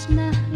Krishna.